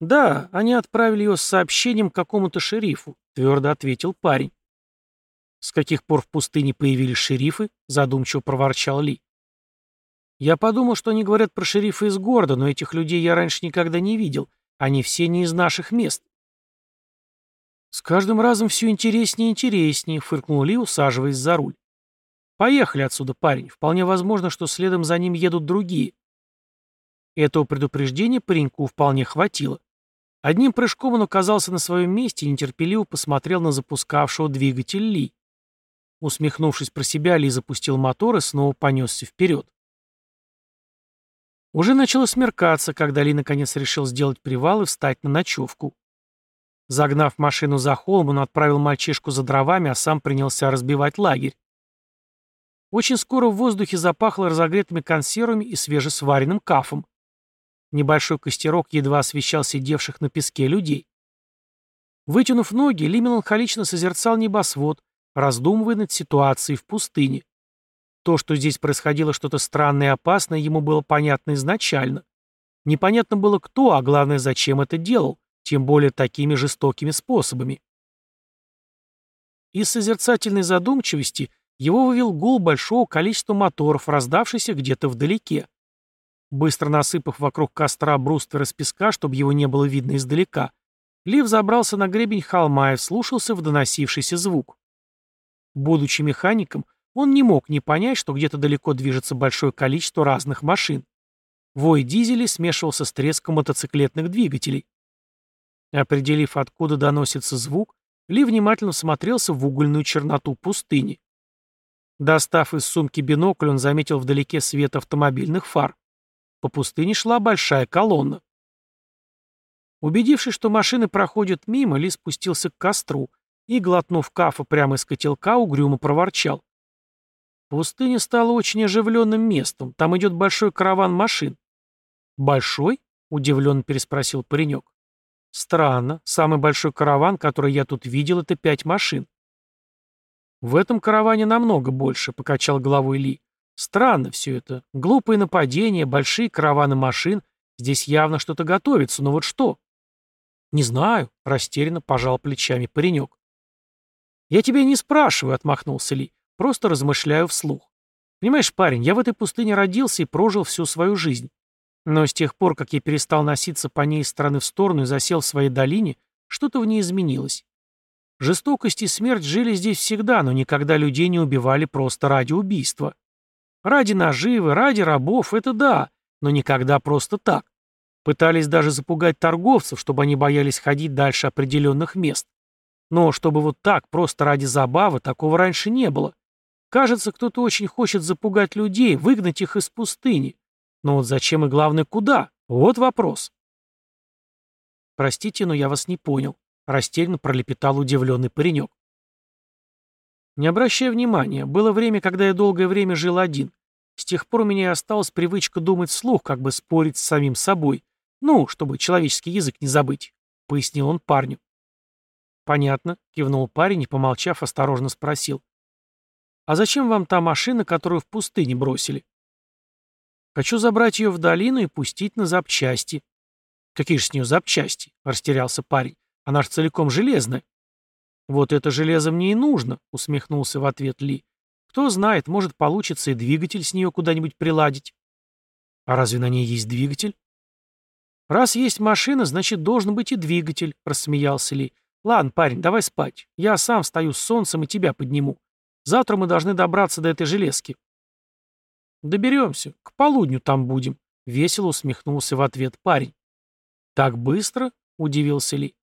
«Да, они отправили ее с сообщением какому-то шерифу», — твердо ответил парень. «С каких пор в пустыне появились шерифы?» — задумчиво проворчал Ли. «Я подумал, что они говорят про шерифа из города, но этих людей я раньше никогда не видел. Они все не из наших мест». «С каждым разом все интереснее и интереснее», — фыркнул Ли, усаживаясь за руль. «Поехали отсюда, парень. Вполне возможно, что следом за ним едут другие. Этого предупреждения пареньку вполне хватило. Одним прыжком он оказался на своем месте и нетерпеливо посмотрел на запускавшего двигатель Ли. Усмехнувшись про себя, Ли запустил мотор и снова понесся вперед. Уже начало смеркаться, когда Ли наконец решил сделать привал и встать на ночевку. Загнав машину за холм, он отправил мальчишку за дровами, а сам принялся разбивать лагерь. Очень скоро в воздухе запахло разогретыми консервами и свежесваренным кафом. Небольшой костерок едва освещал сидевших на песке людей. Вытянув ноги, Ли меланхолично созерцал небосвод, раздумывая над ситуацией в пустыне. То, что здесь происходило что-то странное и опасное, ему было понятно изначально. Непонятно было кто, а главное, зачем это делал, тем более такими жестокими способами. Из созерцательной задумчивости его вывел гул большого количества моторов, раздавшийся где-то вдалеке. Быстро насыпав вокруг костра бруствер из песка, чтобы его не было видно издалека, Лив забрался на гребень холма и вслушался в доносившийся звук. Будучи механиком, он не мог не понять, что где-то далеко движется большое количество разных машин. Вой дизелей смешивался с треском мотоциклетных двигателей. Определив, откуда доносится звук, Ли внимательно смотрелся в угольную черноту пустыни. Достав из сумки бинокль, он заметил вдалеке свет автомобильных фар. По пустыне шла большая колонна. Убедившись, что машины проходят мимо, Ли спустился к костру и, глотнув кафа прямо из котелка, угрюмо проворчал. Пустыня стала очень оживленным местом. Там идет большой караван машин. «Большой?» — удивленно переспросил паренек. «Странно. Самый большой караван, который я тут видел, это пять машин». «В этом караване намного больше», — покачал головой Ли. Странно все это. Глупые нападения, большие караваны машин. Здесь явно что-то готовится, но вот что? Не знаю, растерянно пожал плечами паренек. Я тебя не спрашиваю, отмахнулся Ли. Просто размышляю вслух. Понимаешь, парень, я в этой пустыне родился и прожил всю свою жизнь. Но с тех пор, как я перестал носиться по ней из стороны в сторону и засел в своей долине, что-то в ней изменилось. Жестокость и смерть жили здесь всегда, но никогда людей не убивали просто ради убийства. Ради наживы, ради рабов — это да, но никогда просто так. Пытались даже запугать торговцев, чтобы они боялись ходить дальше определенных мест. Но чтобы вот так, просто ради забавы, такого раньше не было. Кажется, кто-то очень хочет запугать людей, выгнать их из пустыни. Но вот зачем и главное, куда? Вот вопрос. Простите, но я вас не понял. Растерянно пролепетал удивленный паренек. Не обращай внимания, было время, когда я долгое время жил один. С тех пор у меня осталась привычка думать вслух, как бы спорить с самим собой. Ну, чтобы человеческий язык не забыть, — пояснил он парню. «Понятно», — кивнул парень и, помолчав, осторожно спросил. «А зачем вам та машина, которую в пустыне бросили?» «Хочу забрать ее в долину и пустить на запчасти». «Какие же с нее запчасти?» — растерялся парень. Она ж целиком железная. Вот это железо мне и нужно, усмехнулся в ответ Ли. Кто знает, может получится и двигатель с нее куда-нибудь приладить. А разве на ней есть двигатель? Раз есть машина, значит, должен быть и двигатель, рассмеялся Ли. Ладно, парень, давай спать. Я сам стою с солнцем и тебя подниму. Завтра мы должны добраться до этой железки. Доберемся. К полудню там будем. Весело усмехнулся в ответ парень. Так быстро? Удивился Ли.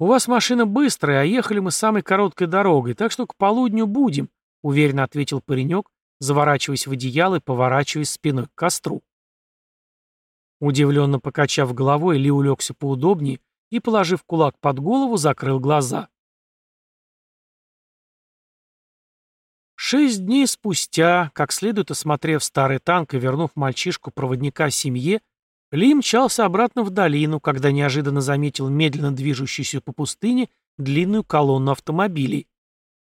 «У вас машина быстрая, а ехали мы самой короткой дорогой, так что к полудню будем», — уверенно ответил паренек, заворачиваясь в одеяло и поворачиваясь спиной к костру. Удивленно покачав головой, Ли улегся поудобнее и, положив кулак под голову, закрыл глаза. Шесть дней спустя, как следует осмотрев старый танк и вернув мальчишку-проводника семье, ли мчался обратно в долину, когда неожиданно заметил медленно движущуюся по пустыне длинную колонну автомобилей.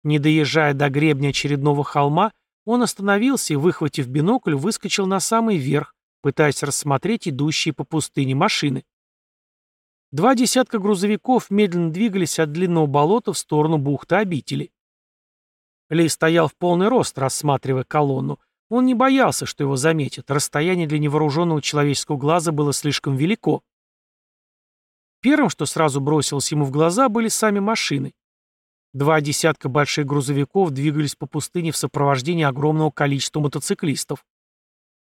Не доезжая до гребня очередного холма, он остановился и, выхватив бинокль, выскочил на самый верх, пытаясь рассмотреть идущие по пустыне машины. Два десятка грузовиков медленно двигались от длинного болота в сторону бухты обители. Ли стоял в полный рост, рассматривая колонну, он не боялся, что его заметят, расстояние для невооруженного человеческого глаза было слишком велико. Первым, что сразу бросилось ему в глаза, были сами машины. Два десятка больших грузовиков двигались по пустыне в сопровождении огромного количества мотоциклистов.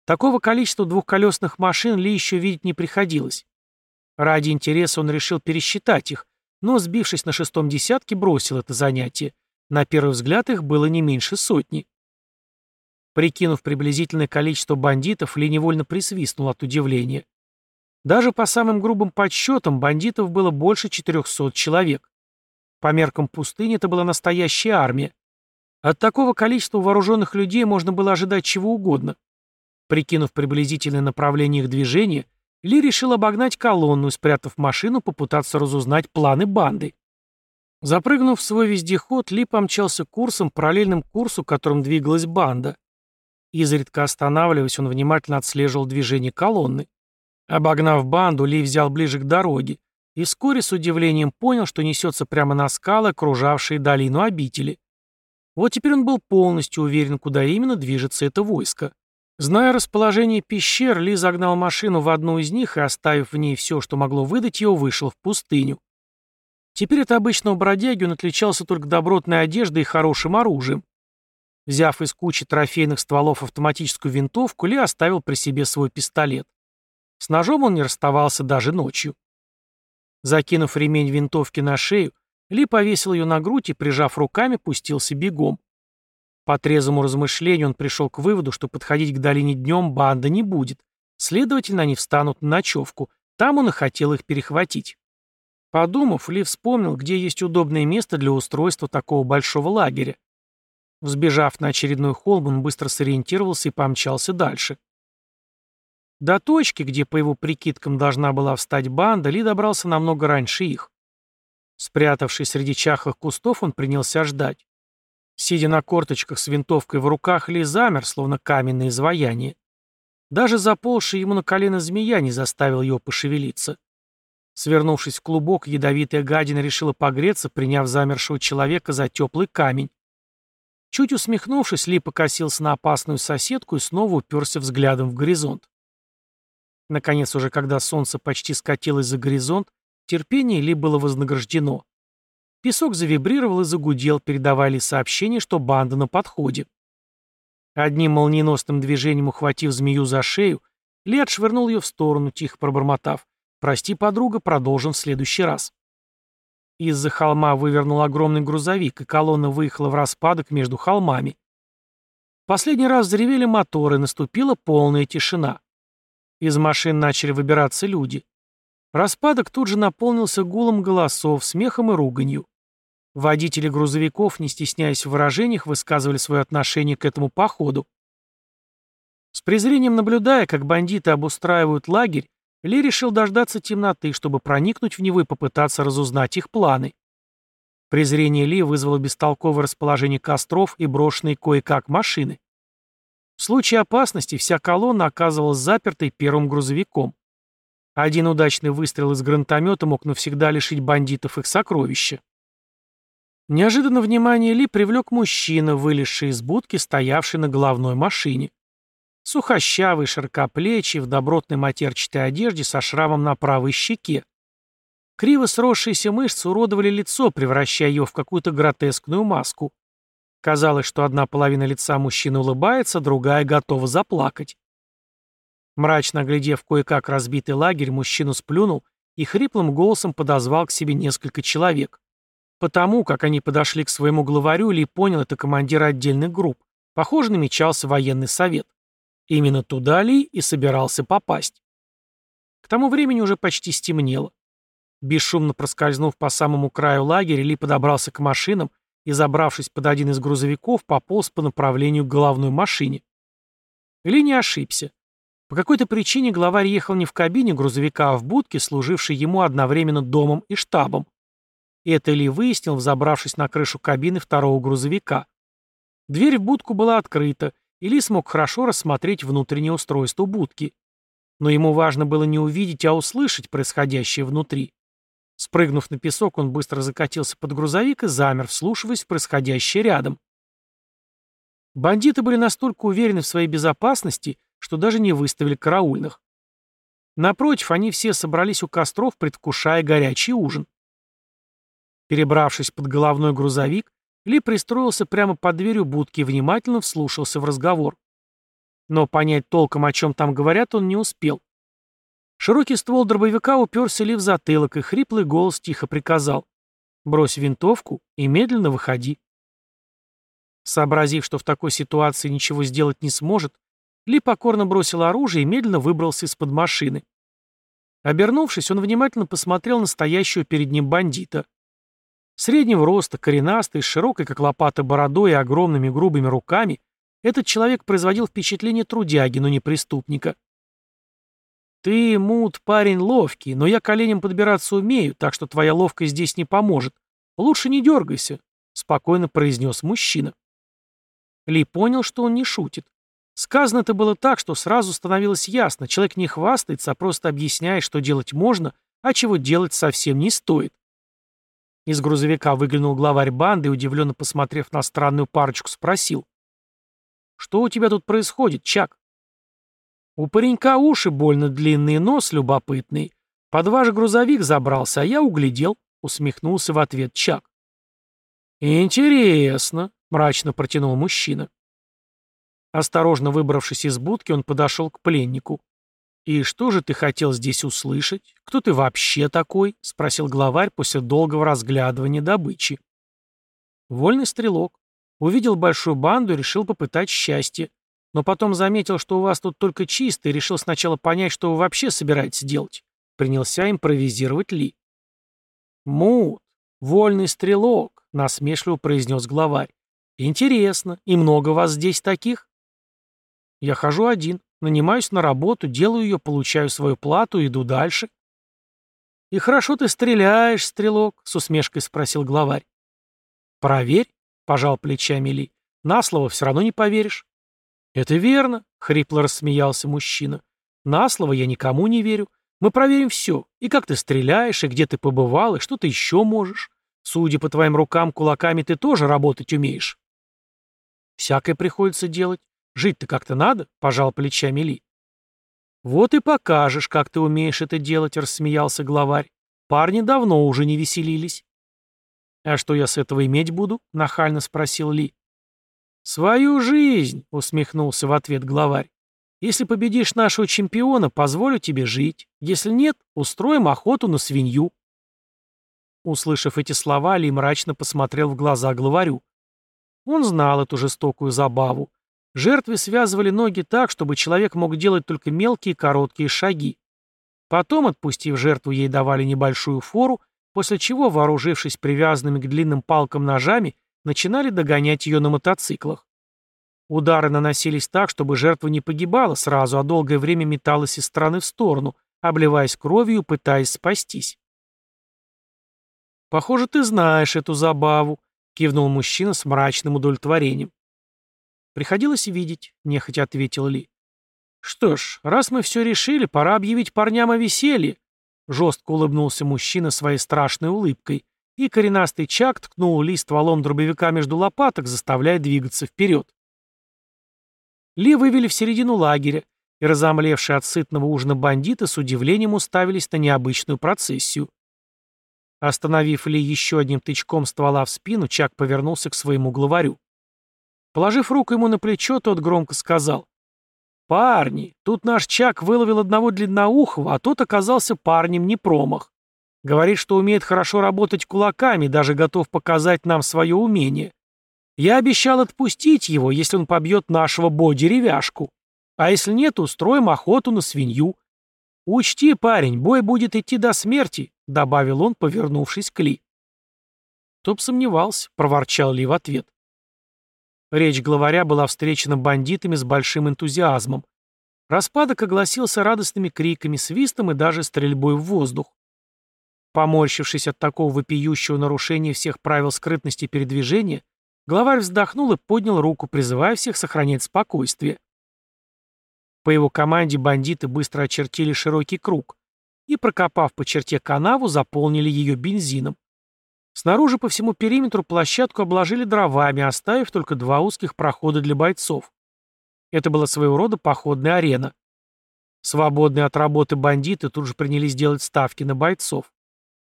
Такого количества двухколесных машин Ли еще видеть не приходилось. Ради интереса он решил пересчитать их, но, сбившись на шестом десятке, бросил это занятие. На первый взгляд их было не меньше сотни. Прикинув приблизительное количество бандитов, Ли невольно присвистнул от удивления. Даже по самым грубым подсчетам бандитов было больше 400 человек. По меркам пустыни это была настоящая армия. От такого количества вооруженных людей можно было ожидать чего угодно. Прикинув приблизительное направление их движения, Ли решил обогнать колонну спрятав машину, попытаться разузнать планы банды. Запрыгнув в свой вездеход, Ли помчался курсом, параллельным курсу, которым двигалась банда. Изредка останавливаясь, он внимательно отслеживал движение колонны. Обогнав банду, Ли взял ближе к дороге и вскоре с удивлением понял, что несется прямо на скалы, окружавшие долину обители. Вот теперь он был полностью уверен, куда именно движется это войско. Зная расположение пещер, Ли загнал машину в одну из них и, оставив в ней все, что могло выдать его, вышел в пустыню. Теперь от обычного бродяги он отличался только добротной одеждой и хорошим оружием. Взяв из кучи трофейных стволов автоматическую винтовку, Ли оставил при себе свой пистолет. С ножом он не расставался даже ночью. Закинув ремень винтовки на шею, Ли повесил ее на грудь и, прижав руками, пустился бегом. По трезвому размышлению он пришел к выводу, что подходить к долине днем банда не будет. Следовательно, они встанут на ночевку. Там он и хотел их перехватить. Подумав, Ли вспомнил, где есть удобное место для устройства такого большого лагеря. Взбежав на очередной холм, он быстро сориентировался и помчался дальше. До точки, где, по его прикидкам, должна была встать банда, Ли добрался намного раньше их. Спрятавшись среди чахлых кустов, он принялся ждать. Сидя на корточках с винтовкой в руках, Ли замер, словно каменное изваяние. Даже заползшая ему на колено змея не заставил его пошевелиться. Свернувшись в клубок, ядовитая гадина решила погреться, приняв замершего человека за теплый камень. Чуть усмехнувшись, Ли покосился на опасную соседку и снова уперся взглядом в горизонт. Наконец, уже когда солнце почти скатилось за горизонт, терпение Ли было вознаграждено. Песок завибрировал и загудел, передавая Ли сообщение, что банда на подходе. Одним молниеносным движением ухватив змею за шею, Ли отшвырнул ее в сторону, тихо пробормотав. «Прости, подруга, продолжим в следующий раз». Из-за холма вывернул огромный грузовик, и колонна выехала в распадок между холмами. Последний раз заревели моторы, наступила полная тишина. Из машин начали выбираться люди. Распадок тут же наполнился гулом голосов, смехом и руганью. Водители грузовиков, не стесняясь в выражениях, высказывали свое отношение к этому походу. С презрением наблюдая, как бандиты обустраивают лагерь, ли решил дождаться темноты, чтобы проникнуть в него и попытаться разузнать их планы. Презрение Ли вызвало бестолковое расположение костров и брошенные кое-как машины. В случае опасности вся колонна оказывалась запертой первым грузовиком. Один удачный выстрел из гранатомета мог навсегда лишить бандитов их сокровища. Неожиданно внимание Ли привлек мужчина, вылезший из будки, стоявший на головной машине. Сухощавый, широкоплечий, в добротной матерчатой одежде со шрамом на правой щеке. Криво сросшиеся мышцы уродовали лицо, превращая его в какую-то гротескную маску. Казалось, что одна половина лица мужчины улыбается, другая готова заплакать. Мрачно оглядев кое-как разбитый лагерь, мужчину сплюнул и хриплым голосом подозвал к себе несколько человек. Потому, как они подошли к своему главарю, Ли понял, это командир отдельных групп. Похоже, намечался военный совет. Именно туда Ли и собирался попасть. К тому времени уже почти стемнело. Бесшумно проскользнув по самому краю лагеря, Ли подобрался к машинам и, забравшись под один из грузовиков, пополз по направлению к головной машине. Ли не ошибся. По какой-то причине главарь ехал не в кабине грузовика, а в будке, служившей ему одновременно домом и штабом. Это Ли выяснил, взобравшись на крышу кабины второго грузовика. Дверь в будку была открыта, и Ли смог хорошо рассмотреть внутреннее устройство будки. Но ему важно было не увидеть, а услышать происходящее внутри. Спрыгнув на песок, он быстро закатился под грузовик и замер, вслушиваясь в происходящее рядом. Бандиты были настолько уверены в своей безопасности, что даже не выставили караульных. Напротив, они все собрались у костров, предвкушая горячий ужин. Перебравшись под головной грузовик, ли пристроился прямо под дверью будки и внимательно вслушался в разговор. Но понять толком, о чем там говорят, он не успел. Широкий ствол дробовика уперся Ли в затылок, и хриплый голос тихо приказал «Брось винтовку и медленно выходи». Сообразив, что в такой ситуации ничего сделать не сможет, Ли покорно бросил оружие и медленно выбрался из-под машины. Обернувшись, он внимательно посмотрел на стоящего перед ним бандита. Среднего роста, коренастый, с широкой, как лопата, бородой и огромными грубыми руками, этот человек производил впечатление трудяги, но не преступника. «Ты, Мут, парень ловкий, но я коленям подбираться умею, так что твоя ловкость здесь не поможет. Лучше не дергайся», — спокойно произнес мужчина. Ли понял, что он не шутит. Сказано это было так, что сразу становилось ясно, человек не хвастается, а просто объясняет, что делать можно, а чего делать совсем не стоит. Из грузовика выглянул главарь банды и, удивленно посмотрев на странную парочку, спросил. «Что у тебя тут происходит, Чак?» «У паренька уши больно длинные, нос любопытный. Под ваш грузовик забрался, а я углядел», — усмехнулся в ответ Чак. «Интересно», — мрачно протянул мужчина. Осторожно выбравшись из будки, он подошел к пленнику. «И что же ты хотел здесь услышать? Кто ты вообще такой?» — спросил главарь после долгого разглядывания добычи. Вольный стрелок. Увидел большую банду и решил попытать счастье. Но потом заметил, что у вас тут только чисто, и решил сначала понять, что вы вообще собираетесь делать. Принялся импровизировать Ли. «Мут, вольный стрелок», — насмешливо произнес главарь. «Интересно, и много вас здесь таких?» «Я хожу один», Нанимаюсь на работу, делаю ее, получаю свою плату, иду дальше. «И хорошо ты стреляешь, стрелок», — с усмешкой спросил главарь. «Проверь», — пожал плечами Ли. «На слово все равно не поверишь». «Это верно», — хрипло рассмеялся мужчина. «На слово я никому не верю. Мы проверим все. И как ты стреляешь, и где ты побывал, и что ты еще можешь. Судя по твоим рукам, кулаками ты тоже работать умеешь». «Всякое приходится делать. Жить-то как-то надо, пожал плечами Ли. Вот и покажешь, как ты умеешь это делать, рассмеялся главарь. Парни давно уже не веселились. «А что я с этого иметь буду?» — нахально спросил Ли. «Свою жизнь!» — усмехнулся в ответ главарь. «Если победишь нашего чемпиона, позволю тебе жить. Если нет, устроим охоту на свинью». Услышав эти слова, Ли мрачно посмотрел в глаза главарю. Он знал эту жестокую забаву. Жертвы связывали ноги так, чтобы человек мог делать только мелкие короткие шаги. Потом, отпустив жертву, ей давали небольшую фору, после чего, вооружившись привязанными к длинным палкам ножами, начинали догонять ее на мотоциклах. Удары наносились так, чтобы жертва не погибала сразу, а долгое время металась из стороны в сторону, обливаясь кровью, пытаясь спастись. «Похоже, ты знаешь эту забаву», — кивнул мужчина с мрачным удовлетворением. «Приходилось видеть», — нехотя ответил Ли. «Что ж, раз мы все решили, пора объявить парням о веселье», — жестко улыбнулся мужчина своей страшной улыбкой, и коренастый Чак ткнул Ли стволом дробовика между лопаток, заставляя двигаться вперед. Ли вывели в середину лагеря, и разомлевшие от сытного ужина бандиты с удивлением уставились на необычную процессию. Остановив Ли еще одним тычком ствола в спину, Чак повернулся к своему главарю. Положив руку ему на плечо, тот громко сказал. «Парни, тут наш Чак выловил одного длинноухого, а тот оказался парнем не промах. Говорит, что умеет хорошо работать кулаками, даже готов показать нам свое умение. Я обещал отпустить его, если он побьет нашего Бо-деревяшку. А если нет, устроим охоту на свинью. Учти, парень, бой будет идти до смерти, — добавил он, повернувшись к Ли. Топ сомневался, — проворчал Ли в ответ. Речь главаря была встречена бандитами с большим энтузиазмом. Распадок огласился радостными криками, свистом и даже стрельбой в воздух. Поморщившись от такого вопиющего нарушения всех правил скрытности передвижения, главарь вздохнул и поднял руку, призывая всех сохранять спокойствие. По его команде бандиты быстро очертили широкий круг и, прокопав по черте канаву, заполнили ее бензином. Снаружи по всему периметру площадку обложили дровами, оставив только два узких прохода для бойцов. Это была своего рода походная арена. Свободные от работы бандиты тут же принялись делать ставки на бойцов.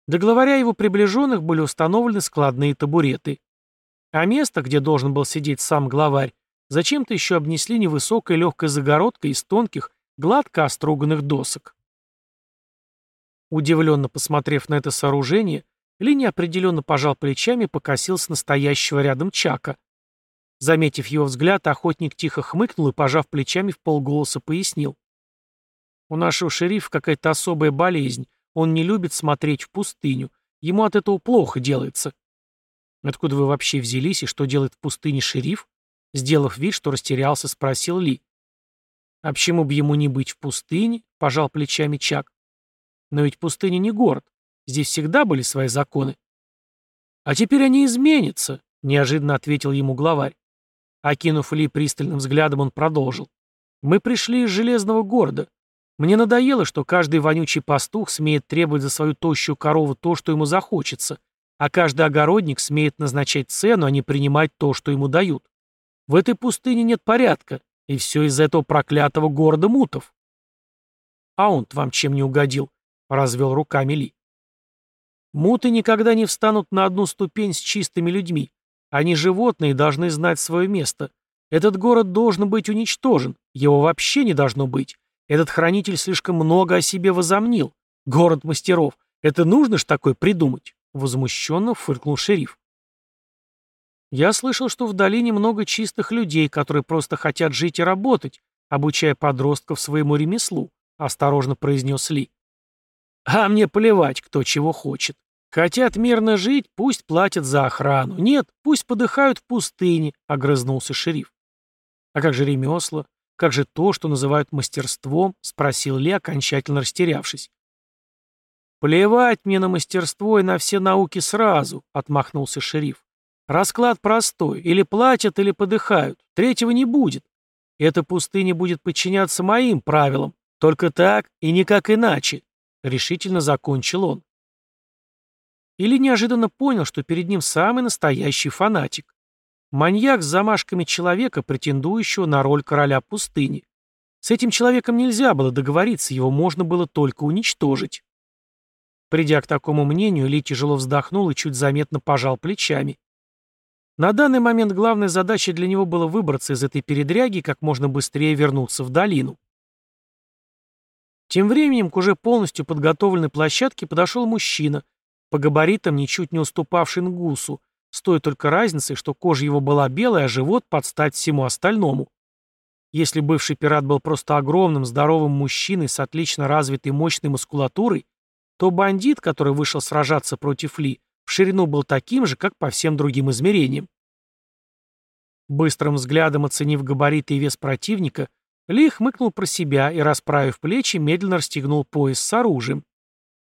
До главаря его приближенных были установлены складные табуреты. А место, где должен был сидеть сам главарь, зачем-то еще обнесли невысокой легкой загородкой из тонких, гладко оструганных досок. Удивленно посмотрев на это сооружение, Ли неопределенно пожал плечами и покосился на стоящего рядом Чака. Заметив его взгляд, охотник тихо хмыкнул и, пожав плечами, в полголоса пояснил. «У нашего шерифа какая-то особая болезнь. Он не любит смотреть в пустыню. Ему от этого плохо делается». «Откуда вы вообще взялись и что делает в пустыне шериф?» Сделав вид, что растерялся, спросил Ли. «А почему бы ему не быть в пустыне?» — пожал плечами Чак. «Но ведь пустыня не город. Здесь всегда были свои законы». «А теперь они изменятся», — неожиданно ответил ему главарь. Окинув Ли пристальным взглядом, он продолжил. «Мы пришли из Железного города. Мне надоело, что каждый вонючий пастух смеет требовать за свою тощую корову то, что ему захочется, а каждый огородник смеет назначать цену, а не принимать то, что ему дают. В этой пустыне нет порядка, и все из-за этого проклятого города мутов. А он-то вам чем не угодил? Развел руками Ли. Муты никогда не встанут на одну ступень с чистыми людьми. Они животные должны знать свое место. Этот город должен быть уничтожен. Его вообще не должно быть. Этот хранитель слишком много о себе возомнил. Город мастеров. Это нужно ж такое придумать? Возмущенно фыркнул шериф. Я слышал, что в долине много чистых людей, которые просто хотят жить и работать, обучая подростков своему ремеслу, осторожно произнес Ли. А мне плевать, кто чего хочет. Хотят мирно жить, пусть платят за охрану. Нет, пусть подыхают в пустыне, огрызнулся шериф. А как же ремесла? Как же то, что называют мастерством? Спросил Ли, окончательно растерявшись. «Плевать мне на мастерство и на все науки сразу», — отмахнулся шериф. Расклад простой. Или платят, или подыхают. Третьего не будет. Эта пустыня будет подчиняться моим правилам. Только так и никак иначе. Решительно закончил он. Или неожиданно понял, что перед ним самый настоящий фанатик. Маньяк с замашками человека, претендующего на роль короля пустыни. С этим человеком нельзя было договориться, его можно было только уничтожить. Придя к такому мнению, Ли тяжело вздохнул и чуть заметно пожал плечами. На данный момент главной задачей для него было выбраться из этой передряги и как можно быстрее вернуться в долину. Тем временем к уже полностью подготовленной площадке подошел мужчина, по габаритам ничуть не уступавший Нгусу, с той только разницей, что кожа его была белая, а живот под стать всему остальному. Если бывший пират был просто огромным, здоровым мужчиной с отлично развитой мощной мускулатурой, то бандит, который вышел сражаться против Ли, в ширину был таким же, как по всем другим измерениям. Быстрым взглядом оценив габариты и вес противника, ли хмыкнул про себя и, расправив плечи, медленно расстегнул пояс с оружием.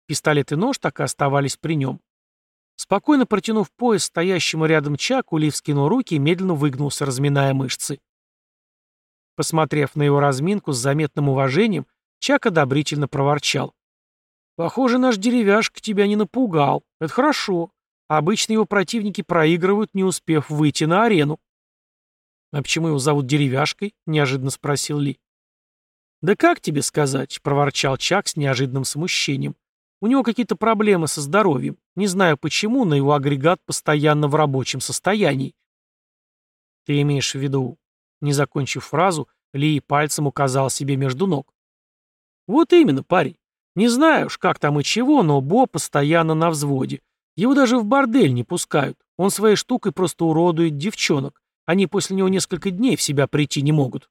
Пистолет и нож так и оставались при нем. Спокойно протянув пояс стоящему рядом Чаку, Ли вскинул руки и медленно выгнулся, разминая мышцы. Посмотрев на его разминку с заметным уважением, Чак одобрительно проворчал. «Похоже, наш деревяшка тебя не напугал. Это хорошо. Обычно его противники проигрывают, не успев выйти на арену». «А почему его зовут Деревяшкой?» — неожиданно спросил Ли. «Да как тебе сказать?» — проворчал Чак с неожиданным смущением. «У него какие-то проблемы со здоровьем. Не знаю почему, но его агрегат постоянно в рабочем состоянии». «Ты имеешь в виду...» Не закончив фразу, Ли пальцем указал себе между ног. «Вот именно, парень. Не знаю уж, как там и чего, но Бо постоянно на взводе. Его даже в бордель не пускают. Он своей штукой просто уродует девчонок. Они после него несколько дней в себя прийти не могут.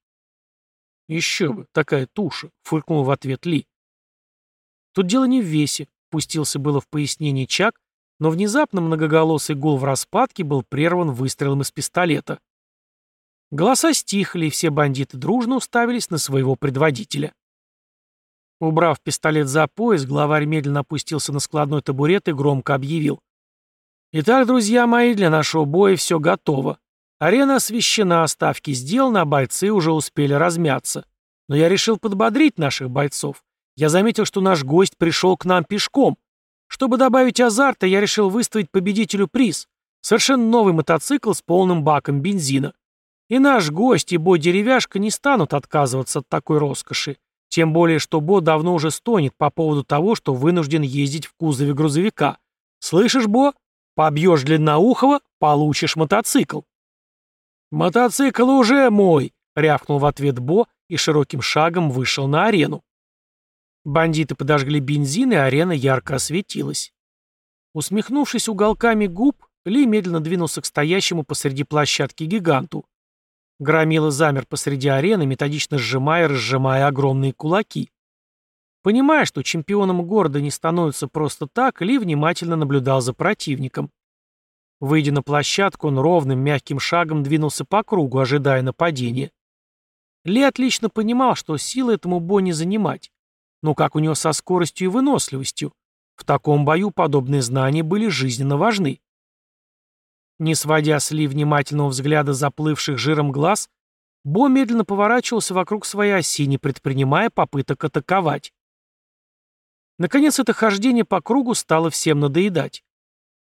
Еще бы, такая туша, фыркнул в ответ Ли. Тут дело не в весе, пустился было в пояснение Чак, но внезапно многоголосый гул в распадке был прерван выстрелом из пистолета. Голоса стихли, и все бандиты дружно уставились на своего предводителя. Убрав пистолет за пояс, главарь медленно опустился на складной табурет и громко объявил. «Итак, друзья мои, для нашего боя все готово. Арена освещена, ставки сделаны, а бойцы уже успели размяться. Но я решил подбодрить наших бойцов. Я заметил, что наш гость пришел к нам пешком. Чтобы добавить азарта, я решил выставить победителю приз. Совершенно новый мотоцикл с полным баком бензина. И наш гость, и Бо-деревяшка не станут отказываться от такой роскоши. Тем более, что Бо давно уже стонет по поводу того, что вынужден ездить в кузове грузовика. Слышишь, Бо? Побьешь длинноухого, получишь мотоцикл. «Мотоцикл уже мой!» — рявкнул в ответ Бо и широким шагом вышел на арену. Бандиты подожгли бензин, и арена ярко осветилась. Усмехнувшись уголками губ, Ли медленно двинулся к стоящему посреди площадки гиганту. Громила замер посреди арены, методично сжимая и разжимая огромные кулаки. Понимая, что чемпионом города не становится просто так, Ли внимательно наблюдал за противником. Выйдя на площадку, он ровным, мягким шагом двинулся по кругу, ожидая нападения. Ли отлично понимал, что силы этому Бо не занимать. Но как у него со скоростью и выносливостью? В таком бою подобные знания были жизненно важны. Не сводя с Ли внимательного взгляда заплывших жиром глаз, Бо медленно поворачивался вокруг своей оси, не предпринимая попыток атаковать. Наконец это хождение по кругу стало всем надоедать.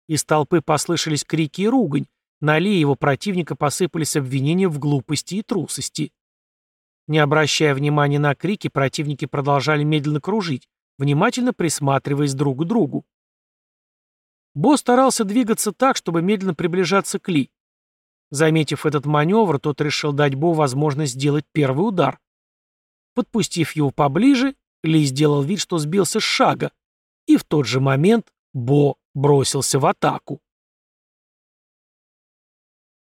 Из толпы послышались крики и ругань. На Ли его противника посыпались обвинения в глупости и трусости. Не обращая внимания на крики, противники продолжали медленно кружить, внимательно присматриваясь друг к другу. Бо старался двигаться так, чтобы медленно приближаться к Ли. Заметив этот маневр, тот решил дать Бо возможность сделать первый удар. Подпустив его поближе, Ли сделал вид, что сбился с шага, и в тот же момент Бо бросился в атаку.